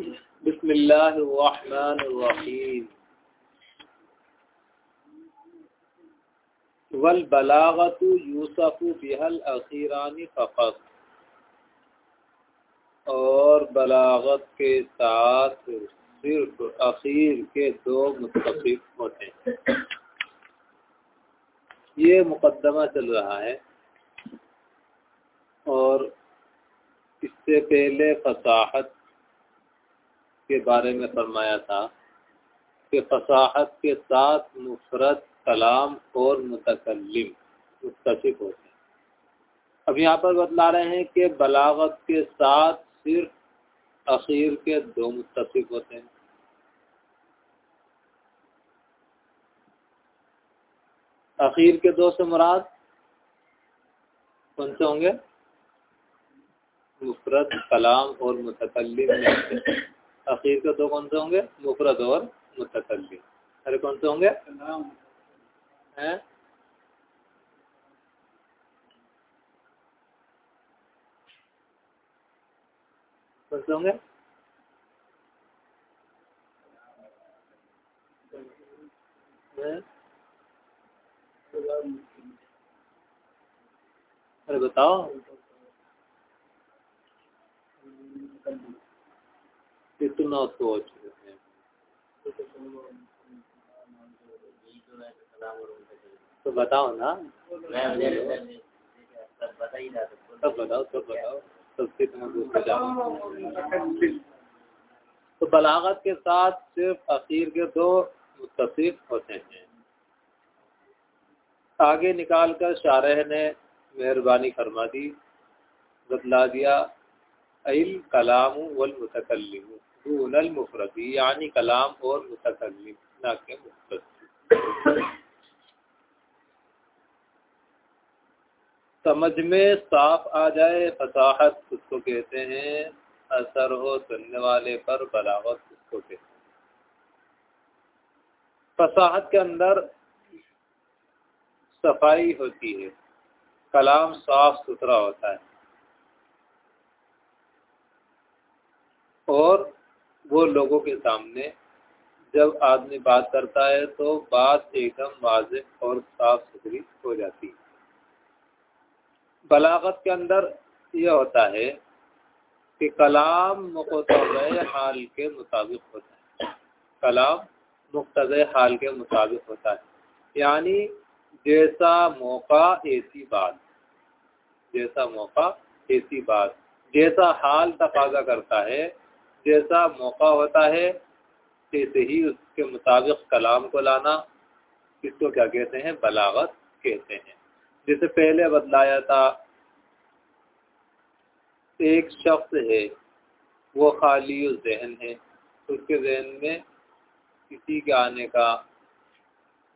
बिस्मिल्लाहिर्रहमानिर्रहीम। वल बलागतु यूसफु बिहल अखीरानी फ़कत। और बलागत के साथ सिर्फ़ अखीर के दो मुतफिक होते हैं। ये मुकदमा चल रहा है। और इससे पहले फसाहत के बारे में फरमाया था कि फसाहत के साथ मुफरत कलाम और मुतकलम मुतफिक होते हैं। अब यहाँ पर बतला रहे हैं कि बलागत के साथ सिर्फ़ अखीर के दो मुतफिक होते हैं। अखीर के दो से मुराद कौन से होंगे? मुफरत कलाम और मुतकलम अखीर के दो कौन से होंगे? मुफरत और मुतकलम अरे कौन से होंगे? हैं? कौन से होंगे? अरे बताओ। कितना सोच तो बताओ ना। सब बताओ सब बताओ। सबसे तो बलागत के साथ सिर्फ़ अखीर के दो मुतफिक होते हैं। आगे निकाल कर शारह ने मेहरबानी फरमा दी। बतला दिया अल कलाम वल मुतकलम मुफरदी, यानी कलाम और मुतकलम ना के समझ में साफ़ आ जाए फसाहत उसको कहते हैं, असर हो सुनने वाले पर बलावत उसको कहते हैं। फसाहत के अंदर सफ़ाई होती है, कलाम साफ़ सुथरा होता है। और वो लोगों के सामने जब आदमी बात करता है तो बात एकदम वाज और साफ़ सुथरी हो जाती है। बलागत के अंदर यह होता है कि कलाम मुख्त हाल के मुताबिक होता है। कलाम मुख्तज हाल के मुताबिक होता है। यानी जैसा मौका ऐसी बात, जैसा मौका ऐसी बात, जैसा हाल तकाजा करता है जैसा मौका होता है जैसे ही उसके मुताबिक कलाम को लाना, इसको क्या कहते हैं? बलागत कहते हैं। जैसे पहले बतलाया था, एक शख्स है, वो खाली जहन है। उसके जहन में किसी के आने का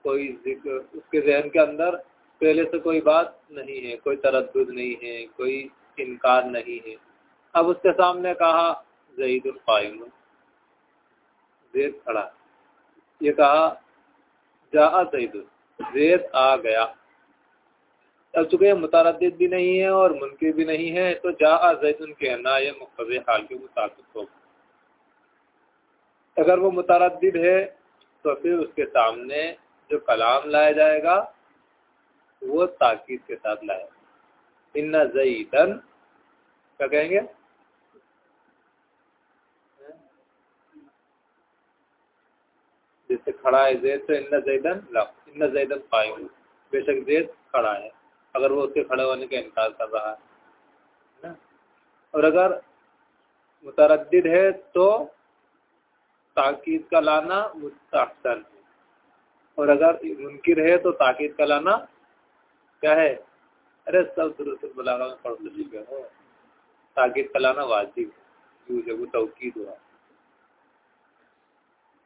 कोई ज़िक्र, उसके जहन के अंदर पहले से कोई बात नहीं है, कोई तरद नहीं है, कोई इनकार नहीं है। अब उसके सामने कहा जईदुल कायम जैद खड़ा। ये कहा, जा जईदुल जैद आ गया। अब चूँकि मुतरद भी नहीं है और मुनकर भी नहीं है तो जा जैदुन कहना ये मुख्तज हाल के मुताबिक हो। अगर वो मुतरद है तो फिर उसके सामने जो कलाम लाया जाएगा, वो ताकीद के साथ लाएगा इन्ना जईदन क्या कहेंगे? जैसे खड़ा है जैद तो इन जैदन इन जैदन कायम बेशक जैद खड़ा है, अगर वो उसके खड़े होने का इनकार कर रहा है ना? और अगर मुतरद है तो ताकीद का लाना मुस्तहसन है। और अगर मुनकिर है तो ताकीद का लाना क्या है? अरे सब दुरुस्त बलागा में पढ़ लीजिए हो ताकीद का लाना वाजिब है। वो तवकीद हुआ।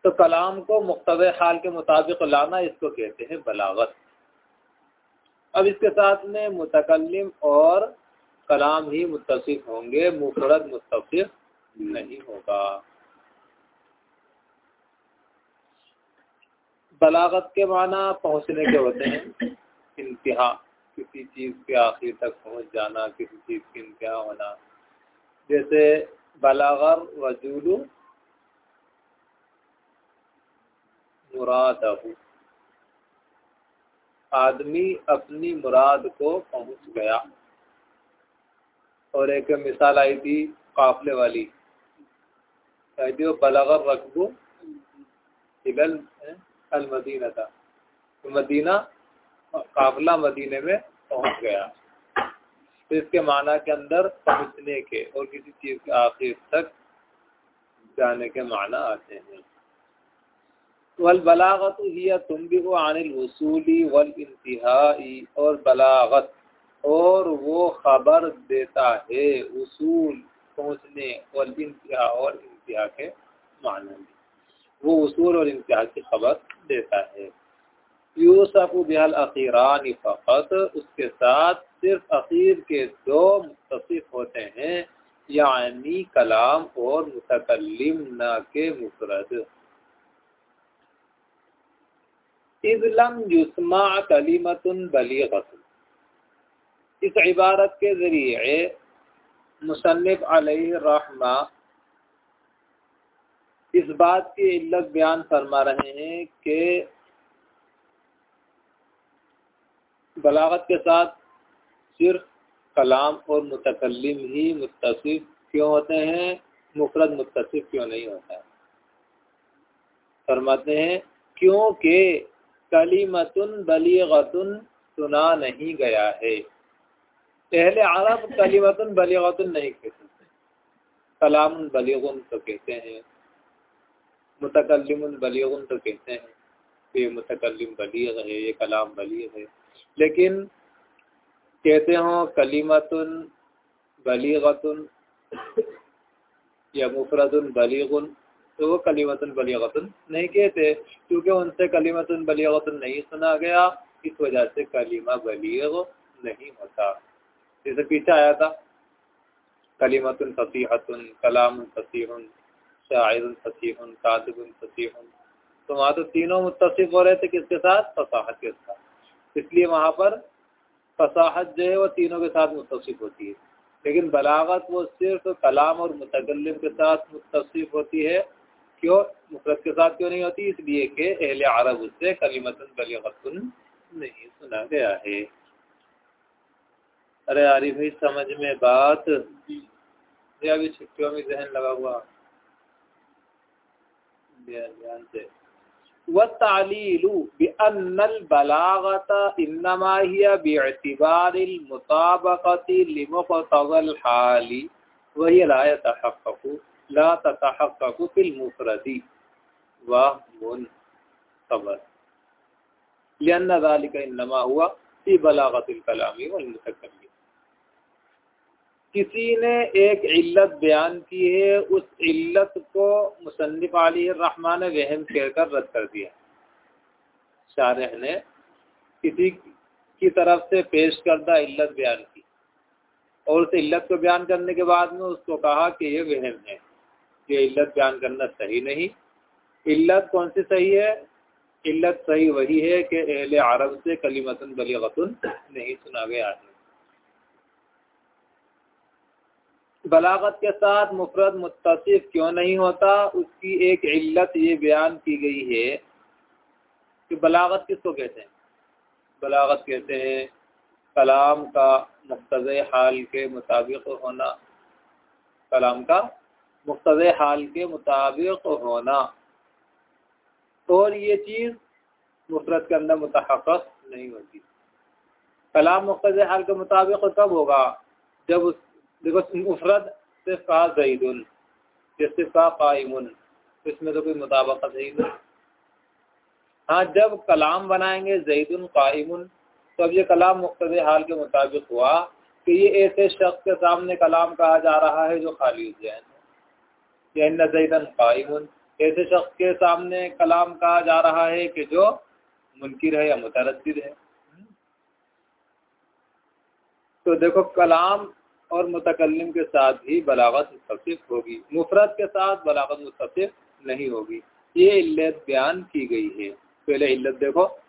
तो कलाम को मुख्तव हाल के मुताबिक लाना इसको कहते हैं बलागत। अब इसके साथ में मुतकलम और कलाम ही मुतसिफ होंगे, मुफरद मुस्तफ़िक नहीं होगा। बलागत के माना पहुँचने के होते हैं इंतहा, किसी चीज़ के आखिर तक पहुँच जाना, किसी चीज़ की इंतहा होना। जैसे बलागर वजूलू मुराद आदमी अपनी मुराद को पहुँच गया और एक मिसाल आई थी काफले वाली। कहती बलगर रकबू अल मदीना था तो मदीना काफला मदीने में पहुँच गया। तो इसके माना के अंदर पहुँचने के और किसी चीज़ के आखिर तक जाने के माना आते हैं। वल बलागत ही तुम भी वो आनिल वसूली वल इंतहाई और बलागत और वो खबर देता है उसूल पहुँचने और इंतहा और इंतहा के माना वो उसूल और इंतहा की खबर देता है यूसफ बिहल अखीरान फ़कत उसके साथ सिर्फ़ अखीर के दो मुतसिफ होते हैं यानी कलाम और मुतकलम न के मुफरद इज़लम युस्मा कलीमतुन बलीगतुन इस इबारत के ज़रिए मुसनफ़ रहमा इस बात की इल्लत बयान फरमा रहे हैं कि बलागत के साथ सिर्फ़ कलाम और मुतकलम ही मुतसिफ क्यों होते हैं मुफरद मुतसिफ क्यों नहीं होता फरमाते हैं क्योंकि कलीमतुन बलीगतुन सुना नहीं गया है। पहले अरब कलीमतुन बलीगतुन नहीं कहते कलाम बलीगुन तो कहते हैं। मुतकलम बलीगुन तो कहते हैं। ये मुतकलम बलीग है, ये कलाम बलीग है। लेकिन कहते हो कलीमतुन बलीगतुन या मुफरदुन बलीगुन तो वो कलीमतुन बलीगतुन नहीं कहते क्योंकि उनसे कलीमतुन बलीगतुन नहीं सुना गया। इस वजह से कलीमा बलीग नहीं होता। जैसे पीछे आया था, कलीमतुन फसीहतुन कलाम फसीहन शायर फसीहन कादिबुन फसीहन। तो वहाँ तो तीनों मुतसिफ हो रहे थे किसके साथ? फसाहत के साथ। इसलिए वहाँ पर फसाहत जो है वो तीनों के साथ मुतसिफ होती है। लेकिन बलागत वो सिर्फ़ कलाम और मुतकलम के साथ मुतसिफ होती है। क्यों? मुफरत के साथ क्यों नहीं होती? इसलिए कि अहल अरब उससे कलीमतन बलीगतन नहीं सुना गया है। अरे आरी भाई, समझ में बात। ये अभी छुट्टियों में जहन लगा हुआ। ध्यान से। वतालीलु बिअन्नल बलागत इन्नमा हिय बिअतिबारिल मुताबकति लिमुक़तज़ल हाली। वही ला यतहक़क़ु ला ततहक़क़ु फिल मुफरदी। वहमुन खबर। लिअन्न ज़ालिक इन्नमा हुआ फ़ी बलागतिल कलामी वल मुतकल्लिम किसी ने एक इल्लत बयान की है, उस इल्लत को मुसनफ़ अली रहमान ने वहम कहकर रद्द कर दिया। शारह ने किसी की तरफ़ से पेश करदा इल्लत बयान की और उस इल्लत को बयान करने के बाद में उसको कहा कि ये वहम है। ये इल्लत बयान करना सही नहीं। इल्लत कौन सी सही है? इल्लत सही वही है कि अहल अरब से कलीमतन बलीगतन नहीं सुना गया है। बलागत के साथ मुफरद मुतसिफ क्यों नहीं होता? उसकी एक इल्लत ये बयान की गई है कि बलागत किसको कहते हैं? बलागत कहते हैं कलाम का मुख्तज़ हाल के मुताबिक होना। कलाम का मुख्तज़ हाल के मुताबिक होना। और ये चीज़ मुफरत के अंदर मुतहक़ नहीं होती। कलाम मुख्तज़ हाल के मुताबिक कब होगा जब उस देखो, मुफरद सिर्फ़ कहा इसमें तो कोई मुताबकत नहीं। हाँ जब कलाम बनाएँगे जईदुन कायमुन तो ये कलाम मुख्तद हाल के मुताबिक हुआ कि ये ऐसे शख्स के सामने कलाम कहा जा रहा है जो खाली उजैन या इन ऐसे शख्स के सामने कलाम कहा जा रहा है कि जो मुनकिर है या मुतरद है। तो देखो, कलाम और मुतकलम के साथ ही बलावत मुस्तफ़ होगी। मुफरत के साथ बलावत मुस्तफ़ नहीं होगी। ये इल्लत बयान की गई है। पहले इल्लत देखो।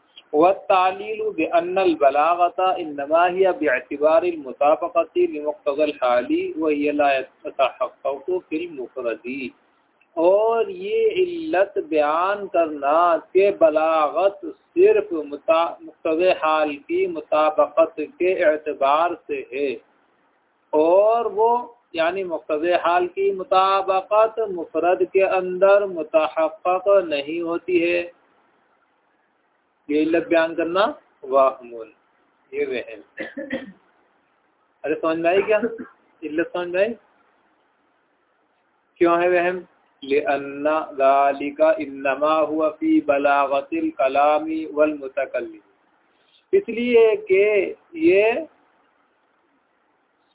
फिल मुफरदी और ये इल्लत बयान करना के बलागत सिर्फ़ मुख्तव हाल की मुताबकत के एतबार से है और वो यानी मुख्तव हाल की मुताबकत मुफरद के अंदर मुतहक़ नहीं होती है ये इल्लत बयान करना वाहमुल ये वहम अरे समझ में आई क्या? इल्लत समझ में आई? क्यों है वहम? कलामी वल इसलिए कि ये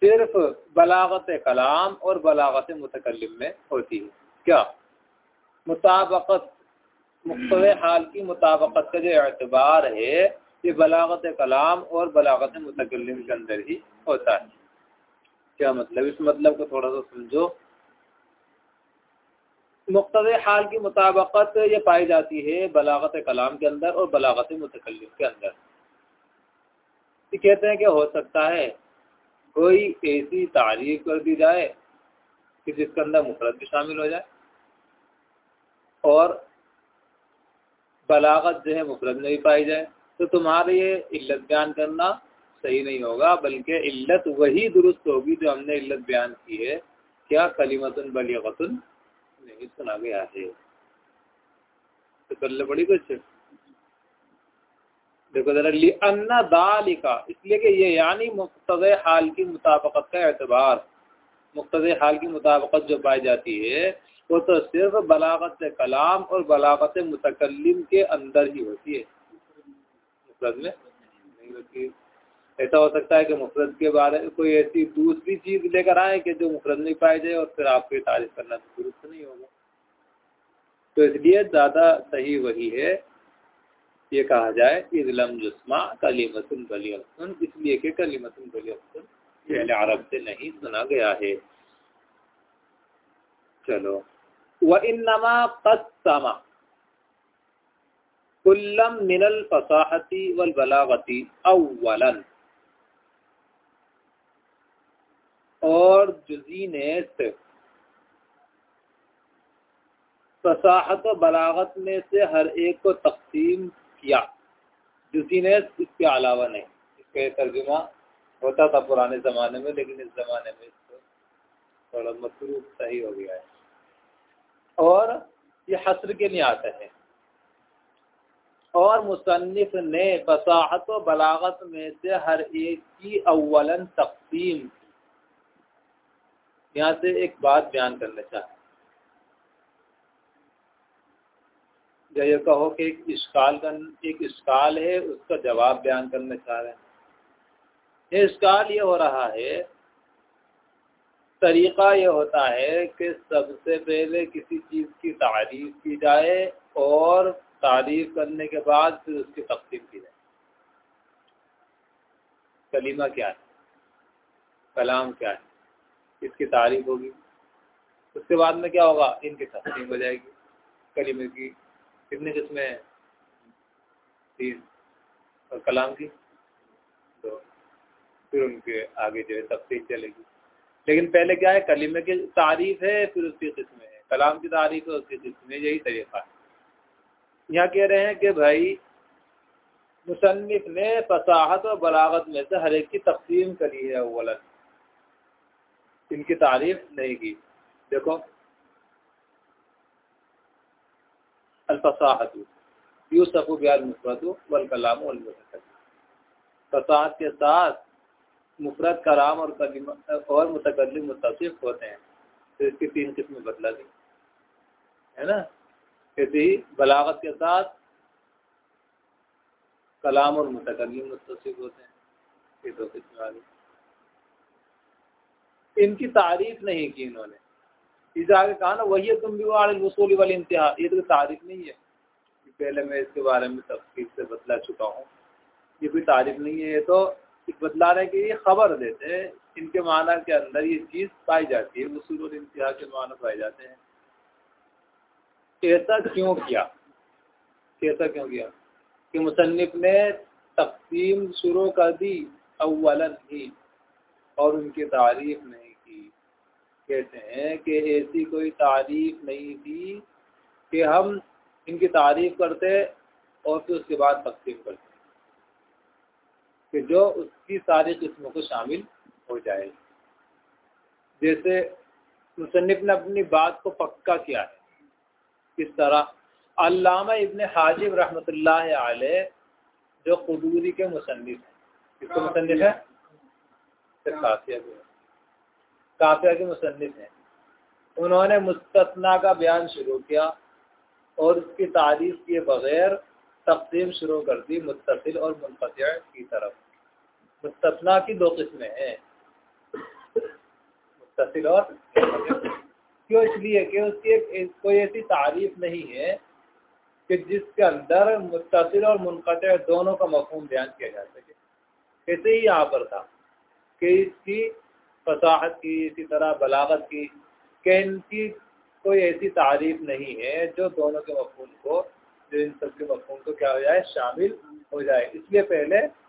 सिर्फ़ बलागत कलाम और बलागत मुतकल्लिम में होती है। क्या? मुताबकत मुख्तव हाल की मुताबकत का जो एतबार है, ये बलागत कलाम और बलागत मुतकल्लिम के अंदर ही होता है। क्या मतलब? इस मतलब को थोड़ा सा समझो। मुख्तव हाल की मुताबकत ये पाई जाती है बलागत कलाम के अंदर और बलागत मुतकलम के अंदर। ये कहते हैं कि हो सकता है कोई ऐसी तारीफ़ कर दी जाए कि जिसके अंदर मुफरत भी शामिल हो जाए और बलागत जो है, मुफरत भी पाई जाए तो तुम्हारे ये इल्लत बयान करना सही नहीं होगा, बल्कि इल्लत वही दुरुस्त होगी जो हमने इल्लत बयान की है। क्या कलीमतन बलीगतन? नहीं, सुना गया है। तो कर बड़ी कुछ? देखो जरा अन्ना दालिका, इसलिए कि ये यानी मुख्तज हाल की मुताबकत का एतबार। मुख्तज हाल की मुताबकत जो पाई जाती है, वो तो सिर्फ़ बलागत कलाम और बलागत मुतकलम के अंदर ही होती है। मुफरत में नहीं होती। ऐसा हो सकता है कि मुफरत के बारे में कोई ऐसी दूसरी चीज़ लेकर आए कि जो मुफरत नहीं पाई जाए और फिर आपको तारीफ़ करना तो दुरुस्त नहीं होगा। तो इसलिए ज़्यादा सही वही है, ये कहा जाए इजलम जुस्मा कलीमतुन बलियतुन, इसलिए कि कलीमतुन बलियतुन ये अरब से नहीं सुना गया है। चलो। व इन्नमा कस्समा। कुल्लम मिनल फसाहती वल बलागती अव्वलन। और जुजी ने फसाहत बलागत में से हर एक को तकसीम किया। जुजी ने इसके अलावा नहीं। इसका तर्जुमा होता था पुराने ज़माने में, लेकिन इस ज़माने में इसको थोड़ा मसरूफ सही हो गया है। और ये हसर के लिए आता है। और मुसनफ़ ने फसाहत व बलागत में से हर एक की अव्वलन तकसीम, यहाँ से एक बात बयान करना चाहते या ये कहो कि एक इश्काल का, एक इश्काल है, उसका जवाब बयान करना चाह रहे हैं। ये इश्काल ये हो रहा है, तरीक़ा ये होता है कि सबसे पहले किसी चीज़ की तारीफ़ की जाए और तारीफ़ करने के बाद फिर उसकी तकसीम की जाए। कलीमा क्या है? कलाम क्या है? इसकी तारीफ़ होगी? उसके बाद में क्या होगा? इनकी तकसीम हो जाएगी। कलीमे की कितनी किस्में तीन। और कलाम की? दो। फिर उनके आगे जो है तफसील चलेगी। लेकिन पहले क्या है, कलीमे की तारीफ़ है, फिर उसकी किस्में है। कलाम की तारीफ़ है, उसकी किस्में यही तरीका है। यहाँ कह रहे हैं कि भाई मुसनफ़ ने फसाहत और बलागत में से हर एक की तकसीम करी है अव्वलन। इनकी तारीफ़ नहीं की। देखो, अल्फसाहत, यूसफ़ ब्याल वल कलाम फसाहत के साथ मुफरत कलाम और और मुतकलम मुतसिफ होते हैं। तो इसकी तीन किस्में बदला दी। है ना? ऐसे ही बलागत के साथ कलाम और मुतकलम मुतसिफ होते हैं। ये दो किस्में वाली इनकी तारीफ़ नहीं की इन्होंने। इसे आगे कहा ना, वही तुम भी वसूली वाली इंतहा ये तो तारीफ़ नहीं है। पहले मैं इसके बारे में तफसील से बतला चुका हूँ। ये कोई तारीफ़ नहीं है, ये तो बतला रहे कि ये खबर देते हैं, इनके माना के अंदर ये चीज़ पाई जाती है और इंतहा के माना पाए जाते हैं। ऐसा क्यों किया? कैसा क्यों किया? कि मुसन्फ ने तकसीम शुरू कर दी अव्वलन ही, और उनकी तारीफ़ नहीं की। कहते हैं कि ऐसी कोई तारीफ़ नहीं थी कि हम इनकी तारीफ़ करते और फिर उसके बाद तकसीम करते। कि जो उसकी सारी किस्मों को शामिल हो जाए जैसे मुसनफ़ ने अपनी बात को पक्का किया है। किस तरह अल्लामा इबन हाजिब रहमत आलह जो कदूरी के मुसनफ़ हैं। किसके मुसनफ़ है? काफिया के। काफिया के मुसनफ़ हैं। उन्होंने मुस्तना का बयान शुरू किया और उसकी तारीफ़ किए बगैर तकसीम शुरू कर दी मुतसिल और मुनक़ की तरफ़। मुस्तना की दो किस्में हैं। मुतसिल और क्यों इसलिए कि उसकी एक कोई ऐसी तारीफ़ नहीं है कि जिसके अंदर मुस्तिल और मुनक़ दोनों का मफहूम बयान किया जा सके। ऐसे ही यहाँ पर था कि इसकी फसाहत की, इसी तरह बलागत की, कि इनकी कोई ऐसी तारीफ़ नहीं है जो दोनों के मफहूम को, जो इन सब के मफहूम को क्या हो जाए, शामिल हो जाए। इसलिए पहले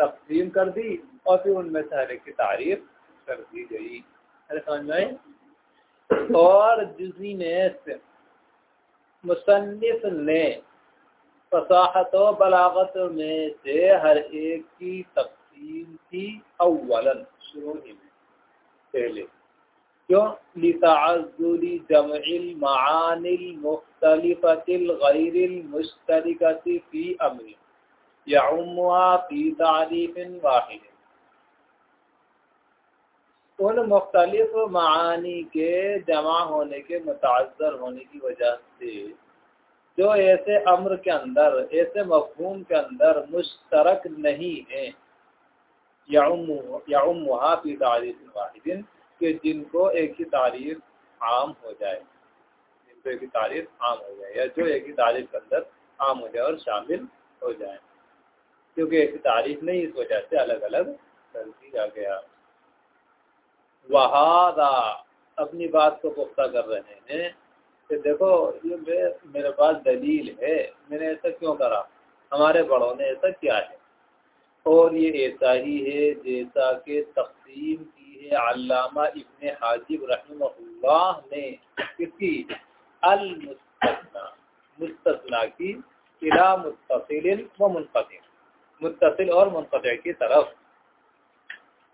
तकसीम कर दी और फिर उनमें से हर एक की तारीफ़ कर दी गई। अरे समझ में और जिसी ने मुसन्फ ने फसाहत व बलागत में से हर एक की तकसीम की अव्वलन शुरू ही में पहले। क्यों? लिताजुरी जमइल मानिल मुख्तलिफतिल गैरिल मुश्तरिकति अमरी। उन मुख्तलिफ़ मानी के जमा होने के मुताजर होने की वजह से, जो ऐसे अम्र के अंदर, ऐसे मफहूम के अंदर मुश्तरक नहीं है यामुहा फ़ी तारीफ़ वाहिदिन, कि जिनको एक ही तारीफ़ आम हो जाए। जिनको एक ही तारीफ़ आम हो जाए, या जो एक ही तारीफ़ के अंदर आम हो जाए और शामिल हो जाए। क्योंकि ऐसी तारीफ़ नहीं, इस वजह से अलग अलग कर दिया गया। वहादा अपनी बात को पुख्ता कर रहे हैं। कि देखो, ये मेरे पास दलील है, मैंने ऐसा क्यों करा? हमारे बड़ों ने ऐसा किया है। और ये ऐसा ही है जैसा कि तकसीम की है अल्लामा इब्न हाजिब रहमहुल्लाह ने किसकी अल मुस्तना मुस्तना की इला मुतसिल व मुनक़िम मुतसिल और मुनक़ की तरफ़।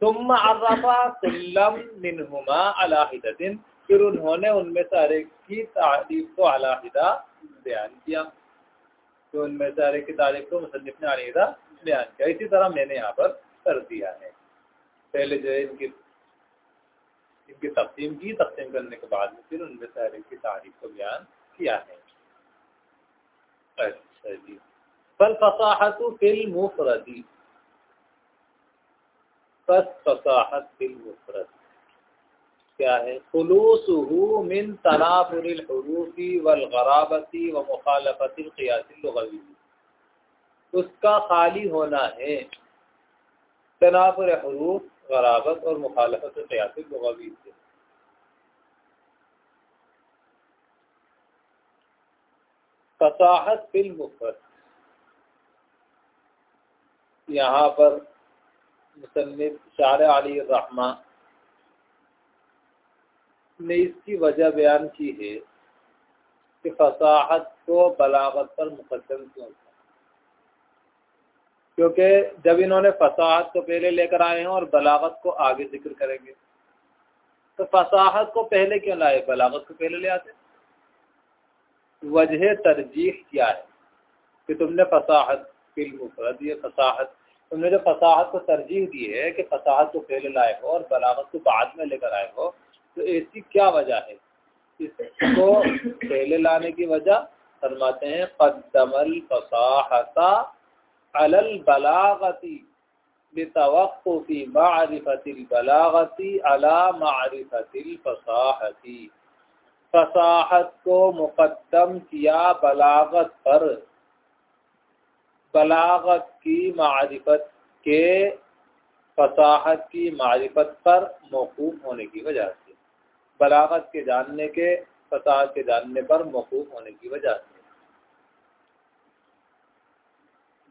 तुम अर्रफा कुल्लम मिनहुमा फिर उन्होंने उनमें से हर एक की तारीफ़ को अलाहिदा बयान किया। तो उनमें से हर एक की तारीफ़ को मुसन्फ ने अलाहिदा बयान किया। इसी तरह मैंने यहाँ पर कर दिया है। पहले जो है इनकी इनकी तकसीम की, तकसीम करने के बाद में फिर उनमें से हर एक की तारीफ़ को बयान किया है। अच्छा जी। फल फसाहत फिल मुफरदी। बस फसाहत क्या है? खलूसहू मिन तनाफुरूफी वलगराबती व मुखालफतिल क़ियासिल लुगवी। उसका खाली होना है तनाफुर हरूफ, गराबत और मुखालफत क़ियासिल लुगवी से। फसाहत फिल मुफरद। यहाँ पर मुसनफ़ शार अली रहमा ने इसकी वजह बयान की है कि फसाहत को बलावत पर मुकदम क्यों क्योंकि जब इन्होंने फसाहत को पहले लेकर आए हैं और बलावत को आगे ज़िक्र करेंगे तो फसाहत को पहले क्यों लाए? बलावत को पहले ले आते? वजह तरजीह क्या है कि तुमने फसाहत फ़िल्म मुफरद ये फसाहत। तुमने जो फसाहत को तरजीह दी है कि फसाहत को पहले लाए हो और बलागत को बाद में लेकर आए हो तो ऐसी क्या वजह है? इसको पहले लाने की वजह फरमाते हैं कदमल फसाहता अलल बलागती बेतवक़ी मारिफतिल बलागती अला मारिफतिल फसाहती। फसाहत को मुकदम किया बलागत पर। बलागत की मारिफत के फसाहत की मारिफत पर मौकूफ होने की वजह से। बलागत के जानने के, फसाहत के जानने पर मौकूफ होने की वजह से।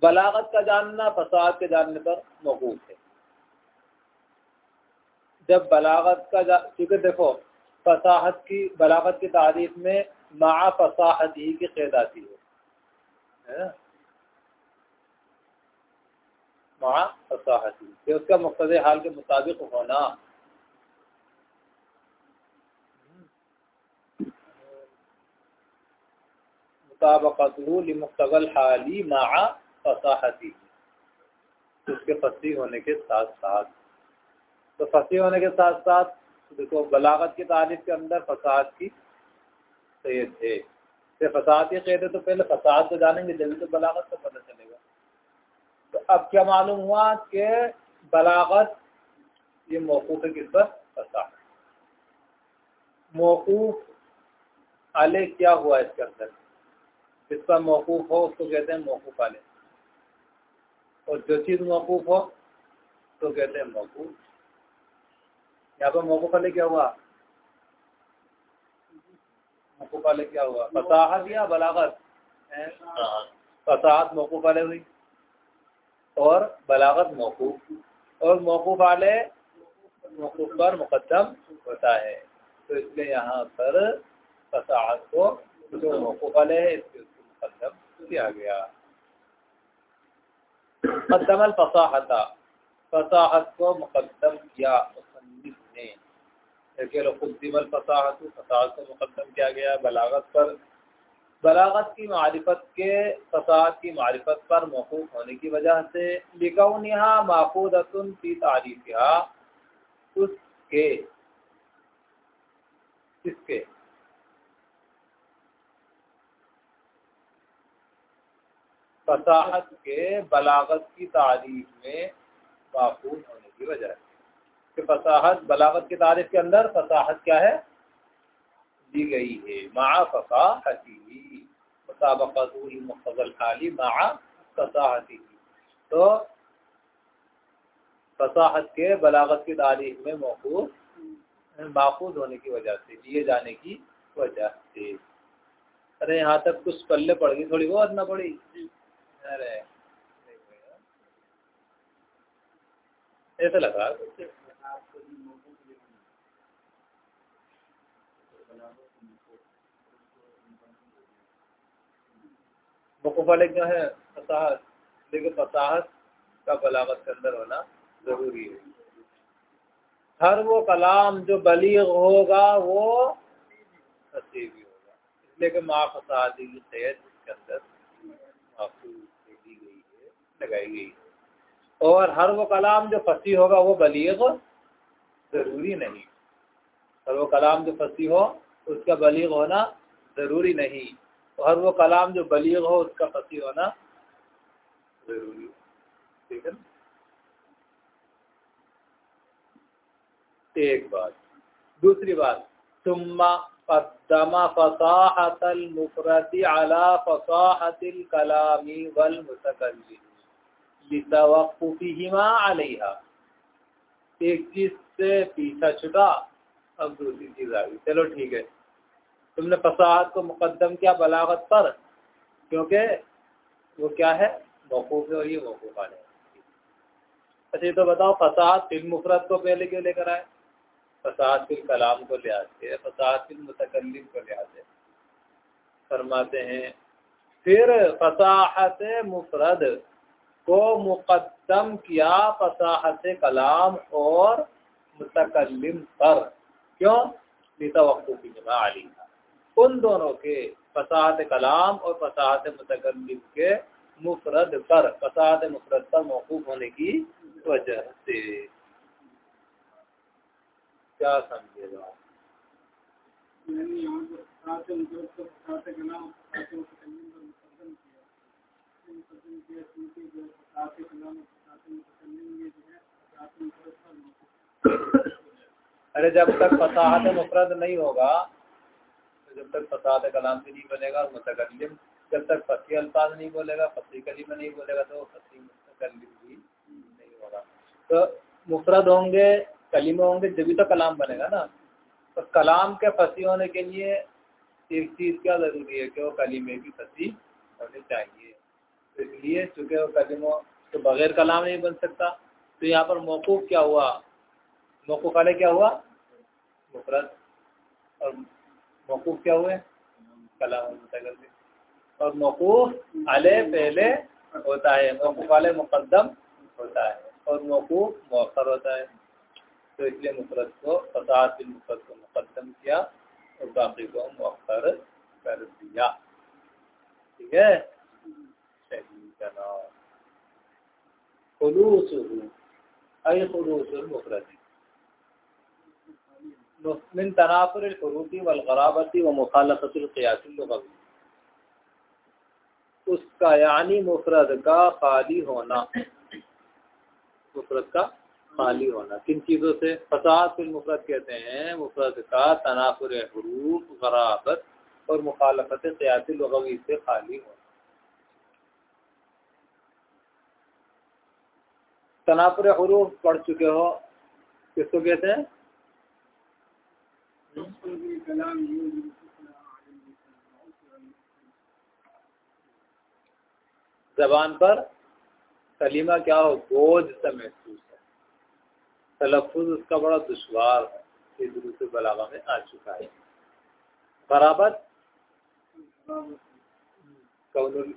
बलागत का जानना फसाद के जानने पर मौकूफ है। जब बलागत का क्योंकि देखो, फसाहत की, बलागत की तारीफ़ में मा फसाहत ही की कैद आती है। मा फसाहत ही उसका मुख्त हाल के मुताबिक होना। मुताबकतुल हाली मा फसाहती उसके फसी होने के साथ साथ तो फसी होने के साथ साथ देखो, बलागत की तारीफ़ के अंदर फसाद की सैद है तो फसाद की कहते तो पहले फसाद को जानेंगे, जल्दी तो बलागत का पता चलेगा। तो अब क्या मालूम हुआ कि बलागत ये मौकूफ है किस पर? फसाद मौकूफ आले क्या हुआ इसके अंदर? जिस पर मौकूफ हो उसको कहते हैं मौकूफ आले। और जो चीज़ मौकूफ हो तो कहते हैं मौकूफ। यहाँ पर मौकूफ आले क्या हुआ? मौकूफ आले क्या हुआ? फसाहत या बलागत? फसाहत। मौकूफ वाले हुई। और बलागत मौकूफ। और मौकूफ वाले मौकूफ पर मुकदम होता है। तो इसलिए यहाँ पर फसाहत को जो मौकूफ वाले है, इसके मुकदम किया गया। मुकदम फसाहता फसाहत को मुकदम किया मुसन्निफ ने। फसाहत फसाहत को मुकदम किया गया, बलागत पर बलागत की मारिफत के फसाहत की मारिफत पर मौकूफ होने की वजह से लिकौनिहा माखूदतुन की तारीफ़ उसके, किसके? फसाहत के बलागत की तारीफ़ में माफूज होने की वजह कि फसाहत, बलागत की तारीफ़ के अंदर फसाहत क्या है? दी गई है। मा फसाहती मुताबकल खाली मा फसाहती तो फसाहत के, बलागत की तारीख में मौकूफ माखूज होने की वजह से लिए जाने की वजह से। अरे, यहाँ तक कुछ पल्ले पड़ गई, थोड़ी बहुत ना पड़ी? अरे ऐसा लग। रहा मुकूफा क्या है फसाहत लेकिन फसाहत का बलावत के अंदर होना ज़रूरी है। हर वो कलाम जो बलीग होगा, वो भी होगा। इसलिए कि माँ फसादी की सेहत के अंदर माफूज लगाई गई है। और हर वो कलाम जो फसी होगा, वो बलीग ज़रूरी नहीं। हर वो कलाम जो फसी हो उसका बलीग होना ज़रूरी नहीं। और वो कलाम जो बलीग हो, उसका फसी होना ज़रूरी। ठीक है एक बात। दूसरी बात। सुम्मा फसाहतल मुफरती अला फसाहतिल कलामी वल मुतकल्लिम। लितवक़ुफ़िहिमा अलैहा। एक चीज़ से पीछा छुटा, अब दूसरी चीज़ आ गई। चलो ठीक है। तुमने फसाद को मुकदम किया बलागत पर, क्योंकि वो क्या है? मौकूफ है और ये मौकूफ आने अच्छा ये तो बताओ, फसाद फिल मुफरत को पहले क्यों लेकर आए? फसाद फिल कलाम को ले आते हैं, फसाद फिल मुतकलम को ले आते फरमाते हैं, फिर फसाहत मुफरद को मुकदम किया फसाहत कलाम और मुतकलम पर। क्यों? लितवक़ुफ़ी अली उन दोनों के फसाहत कलाम और फसाहत मुतकलम के मुफरद पर फसाहत मुफरद पर मौकूफ होने की वजह से। क्या समझेगा अरे जब तक फसाहत मुफरद नहीं होगा जब तक फसाहत कलाम भी नहीं बनेगा मुतकलम जब तक फसी अल्फाज नहीं बोलेगा, फसी कलीम नहीं बोलेगा तो फसी मुतकलम भी नहीं होगा। तो मुफरद होंगे, कलीमे होंगे, जब तो कलाम बनेगा ना। तो कलाम के फसी होने के लिए एक चीज़ क्या ज़रूरी है कि वो कलीमे की फसी होनी चाहिए। तो इसलिए चूँकि वो कलीमों तो बगैर कलाम नहीं बन सकता तो यहाँ पर मौकूफ क्या हुआ? मौकूफ वाले क्या हुआ? मुफरत और मौकूफ क्या हुए? कलाम मुतकल और मौकूफ अले पहले होता है, मौकूफ वाले मुकदम होता है, और मौकूफ मौखर होता है। तो इसलिए मुफरत को फसाद मुफरत को मुकदम किया और बाकी को मौखर कर दिया। ठीक है? का नाम खलूस अय खलूस मुफरत मिन तनाफुर हरूफी वलगराबती व मुखालफतलक़ियासलगवी उसका यानी मुफरद का खाली होना मुफरद का खाली होना किन चीज़ों से फसाद फिल मुफरत कहते हैं मुफरद का तनाफुर हरूफ गराबत और मुखालफत क़ियासलगवी से खाली होना तनाफुर हरूफ पढ़ चुके हो किसको कहते हैं जबान पर कलीमा क्या हो? बोझ सा महसूस है। तलफ़ उसका बड़ा दुशवार है ये दुरुस्त बलागा में आ चुका है। बराबर? कौन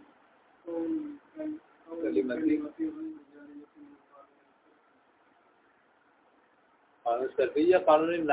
कानून शर्फी या कानून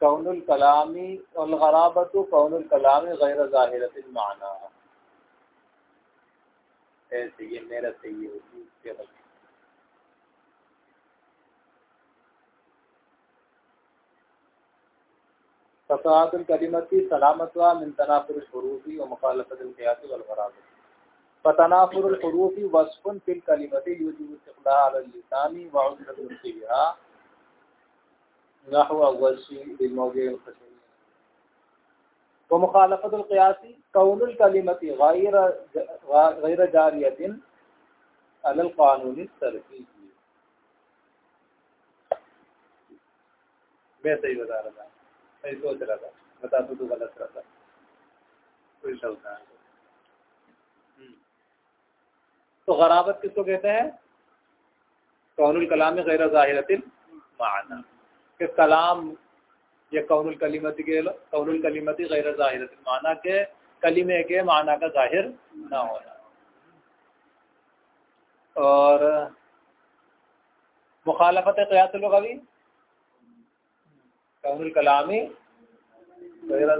कौनुल कलामी कौनुल कलामी गैर ज़ाहिरत माना। ऐसे ये मेरा सही है फसादुलकलिमती सलामतवा मिन तनाफुरहरूफी व मुखालफतलक़ियात वलगराबत फ़तनाफुरहरूफी वस्फ़ुन फ़िल कलिमती यूजिब इस्तिक़लाल अल लिसानी व उज़्रत फ़ीहा नहव वसी बिलमौज़ि व मुखालफतुलक़ियासी कौनुल कलिमती गैर गैर जारियतिन अलल क़ानूनी सरफी मैं सही बता रहा था सही सोच रहा था बता तो तू गलत रहा था उल्टा होता है तो गराबत किसको कहते हैं? कौनुल कलाम गैर ज़ाहिरतिल माना। कि कलाम ये कौनुल कलीमती के कौनुल कलीमती गैर ज़ाहिरतिल माना के कलीमे के माना का ज़ाहिर ना होना। और मुखालफत क़यास लगवी? कौनुल कलामी गैर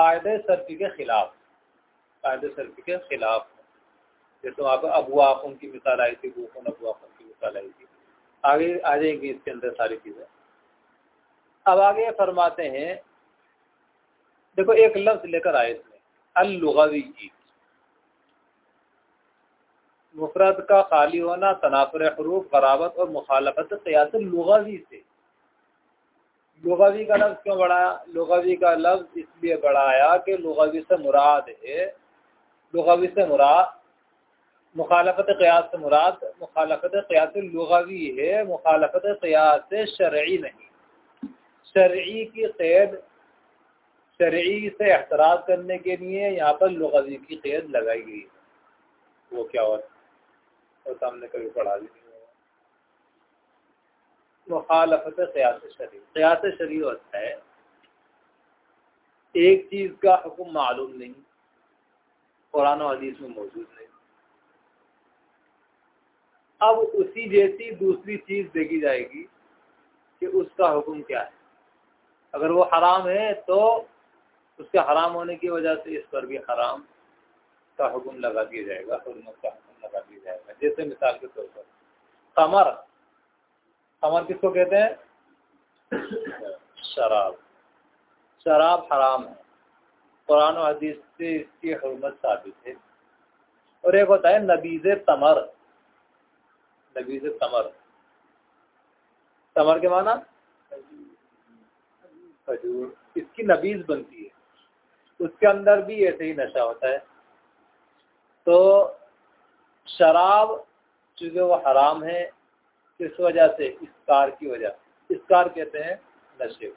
कायदे सरफी के खिलाफ। कायदे सरफी के खिलाफ। जैसे वहाँ पर अबू आखुन की मिसाल आई थी बूखुन अबू आखुन की मिसाल आई थी? आगे आ जाएगी इसके अंदर सारी चीज़ें। अब आगे फरमाते हैं, देखो एक लफ्ज लेकर आए इसमें अलुगवी मुफरत का खाली होना तनाफर हरूफ बराबत और मुखालफत क़यास से। लुगवी का लफ्ज़ क्यों बढ़ाया लुगवी का लफ्ज़ इसलिए बढ़ाया कि लुगवी से मुराद है। लुगवी से मुराद मुखालफत क्यास से मुराद मुखालफत क्यास लुगवी है मुखालफत क़यास शर्य नहीं। शर्य की क़ैद शर्य से एतराज़ करने के लिए यहाँ पर लुगवी की क़ैद लगाई गई है। वो क्या और, और सामने कभी पढ़ा दी मुखालफत क़यास शरी क़यास शरी होता है, एक चीज़ का हुक्म मालूम नहीं, कुरान हदीस में मौजूद नहीं। अब उसी जैसी दूसरी चीज़ देखी जाएगी कि उसका हुक्म क्या है। अगर वो हराम है तो उसके हराम होने की वजह से इस पर भी हराम का हुक्म लगा दिया जाएगा हरमत का हुक्म लगा दिया जाएगा। जैसे मिसाल के तौर पर, कमर। कमर किसको कहते हैं? शराब। शराब हराम है। कुरान और हदीस से इसकी हरमत साबित है। और एक होता है, नबीज तमर। नबीज तमर। तमर के माना? खजूर। इसकी नबीज बनती है। उसके अंदर भी ऐसे ही नशा होता है। तो शराब, चूँकि वो हराम है किस वजह से? इसकार की वजह इसकार कहते हैं नशे।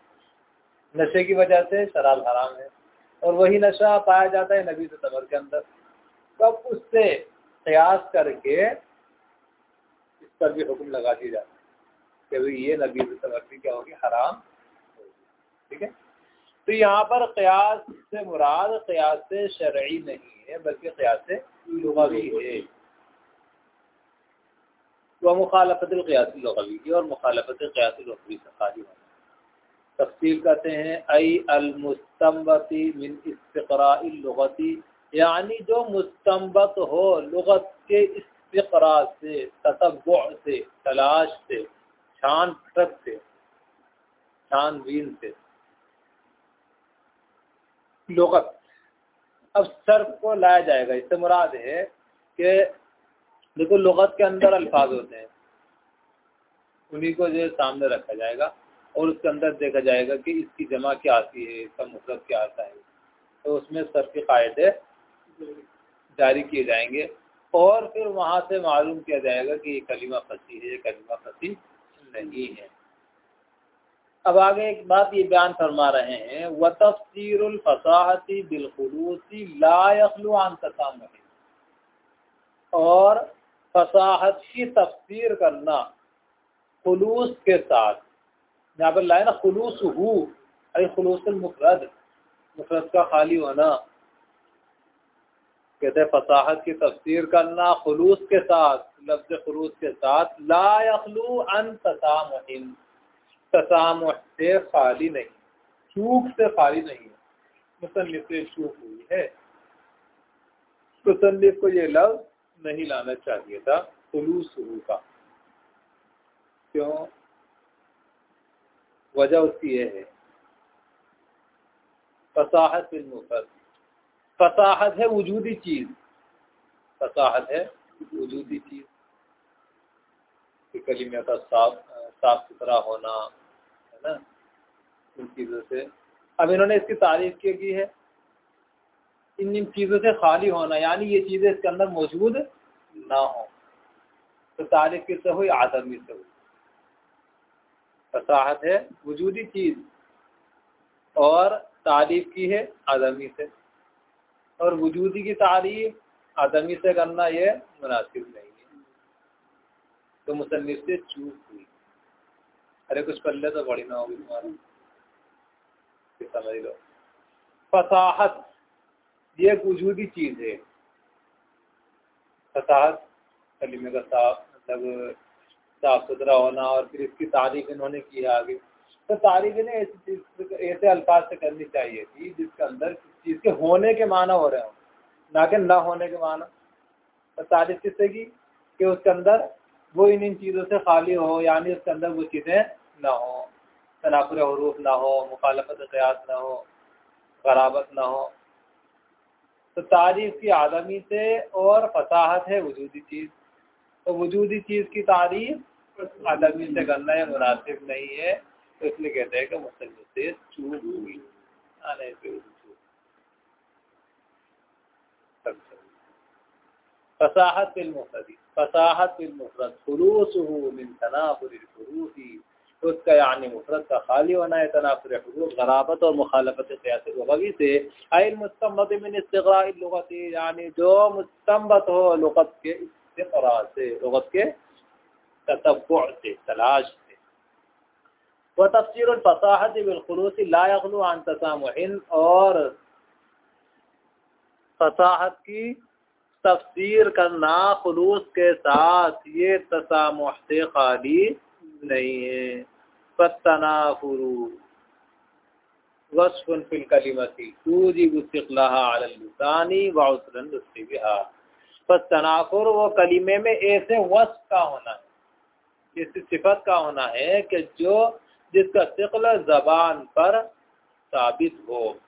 नशे की वजह से शराब हराम है। और वही नशा पाया जाता है नबी तमर के अंदर। तब उससे प्रयास करके इस पर भी हुक्म लगा दिया जाता है कि भाई ये नबी तमर क्या होगी? हराम ठीक है? तो यहाँ पर कयास से मुराद, कयास से शरई नहीं है, बल्कि कयास लुगवी है। वह मुखालफत लगी और मुखालफत क़यासलवी से खाली होना तफसील कहते हैं अई अलमुस्तमती मिन इस्तराती यानी जो मुस्तमत हो लगत के इस्तरा से ततब्बु से, तलाश से छान फटक से छानबीन से। लगत। अब सर्फ को लाया जाएगा, इससे मुराद है कि देखो लगत के अंदर अल्फाज होते हैं। उन्हीं को जो सामने रखा जाएगा और उसके अंदर देखा जाएगा कि इसकी जमा क्या आती है, इसका मुफरत क्या आता है। तो उसमें सर्फ के कायदे जारी किए जाएँगे और फिर वहाँ से मालूम किया जाएगा कि ये कलीमा फंसी है, ये कलीमा फंसी नहीं है। अब आगे एक बात ये बयान फरमा रहे हैं व तफसीर फसाहती बिलखलूसी लाखलुआन और फसाहत की तफसीर करना, खलूस के साथ। यहाँ पर लाए ना, खलूस हु, अरे खलूस मुफरद मुफरद का खाली होना। कहते हैं फसाहत की तफसीर करना, खलूस के साथ, लफ्ज खलूस के साथ। लाखलू अन तसाम तसाम से खाली नहीं, चूक से खाली नहीं है। मुसनफ़ से चूक हुई है। मुसनफ़ को ये लफ्ज नहीं लाना चाहिए था खलूस का। क्यों? वजह उसकी यह है। फसाहत बिन मुफरद फसाहत है वजूदी चीज़। फसाहत है वजूदी चीज़। कलीमे का साफ़ साफ़ सुथरा होना, है ना? इन चीज़ों से। अब इन्होंने इसकी तारीफ़ क्यों की है? इन इन चीज़ों से खाली होना, यानी ये चीज़ें इसके अंदर मौजूद ना हो। तो तारीफ़ किससे हुई? आदमी से हुई। फसाहत है वजूदी चीज़, और तारीफ़ की है आदमी से। और वजूदी की तारीफ़ आदमी से करना ये मुनासिब नहीं है। तो मुसन्फ से चूक हुई। अरे कुछ पल्ले तो बड़ी ना होगी तुम्हारी। समझ लो। फसाहत ये एक वजूदी चीज़ है। फसाहत कलीमे का साफ़ मतलब साफ़ सुथरा होना और फिर इसकी तारीफ़ इन्होंने की है आगे। तो तारीफ़ इन्हें ऐसी चीज़ ऐसे अल्फाज से करनी चाहिए थी जिसके अंदर चीज़ के होने के माना हो रहे हो, ना कि ना होने के माना। तो तारीफ़ किससे की? कि उसके अंदर वो इन इन चीज़ों से खाली हो, यानी उसके अंदर वो चीज़ें ना हो। तनाफुर हरूफ ना हो मुखालफत क़यास ना हो गराबत ना हो। तो तारीफ़ की आदमी से और फसाहत है वजूदी चीज़। तो वजूदी चीज़ की तारीफ़ आदमी से करना है मुनासिब नहीं है। तो इसलिए कहते हैं कि मुसलम से चूक हुई। आने से फसाहत फसाहत तो उसका यानी मुफरत का खाली होना है तनाफुर गराबत और मुखालफत क़यासी से आयल मुस्तमत मिन लगत, यानी जो मुस्तमत हो लगत के इस्तरा से, लगत के ततब्बु से, तलाश से। व तफसीर फसाहत बिलखलूस लाखलू अन तसामुहिन, और फसाहत की तफसीर करना खलूस के साथ ये तसामुह से खाली नहीं है। फतनाफुरु वस्फुन फिल कलिमती, तूजिबु इस्तिqलाहा अला लिसानी व उसरन बिहा फतनाफुर वो कलिमे में ऐसे वस्फ का होना है इस सिफत का होना है कि जो, जिसका सिकल जबान पर साबित हो।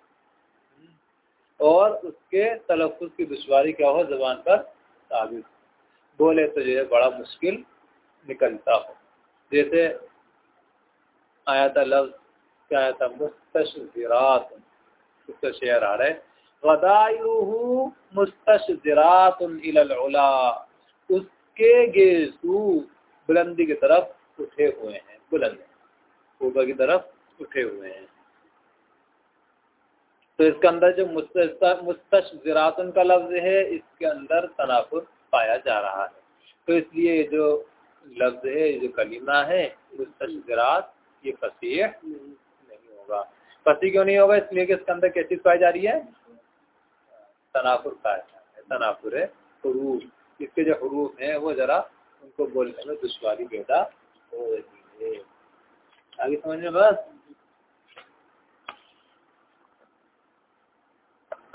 और उसके तलफ़ की दुशारी क्या हो, जबान पर साबित बोले तो जो है बड़ा मुश्किल निकलता हो। जैसे आया था लफ्ज़ क्या आया था मुस्तशरात उसका शेयर आ रहा है गदायुहु मुस्तशरात उसके गेसू बुलंदी की तरफ़ उठे हुए हैं। बुलंद। ऊपर की तरफ़ उठे हुए हैं। तो इसके अंदर जो मुस्तश मुस्तशरातन का लफ्ज है, इसके अंदर तनाफुर पाया जा रहा है। तो इसलिए जो लफ्ज है जो कलीमा है मुस्तशरात ये फसीह नहीं होगा। फसी क्यों नहीं होगा? इसलिए कि इसके अंदर क्या चीज़ पाई जा रही है? तनाफुर पाया जा रहा है। तनाफुर है हरूफ। इसके जो हरूफ है, वो ज़रा उनको बोलने में दुश्वारी पैदा हो रही है। आगे समझ में बस?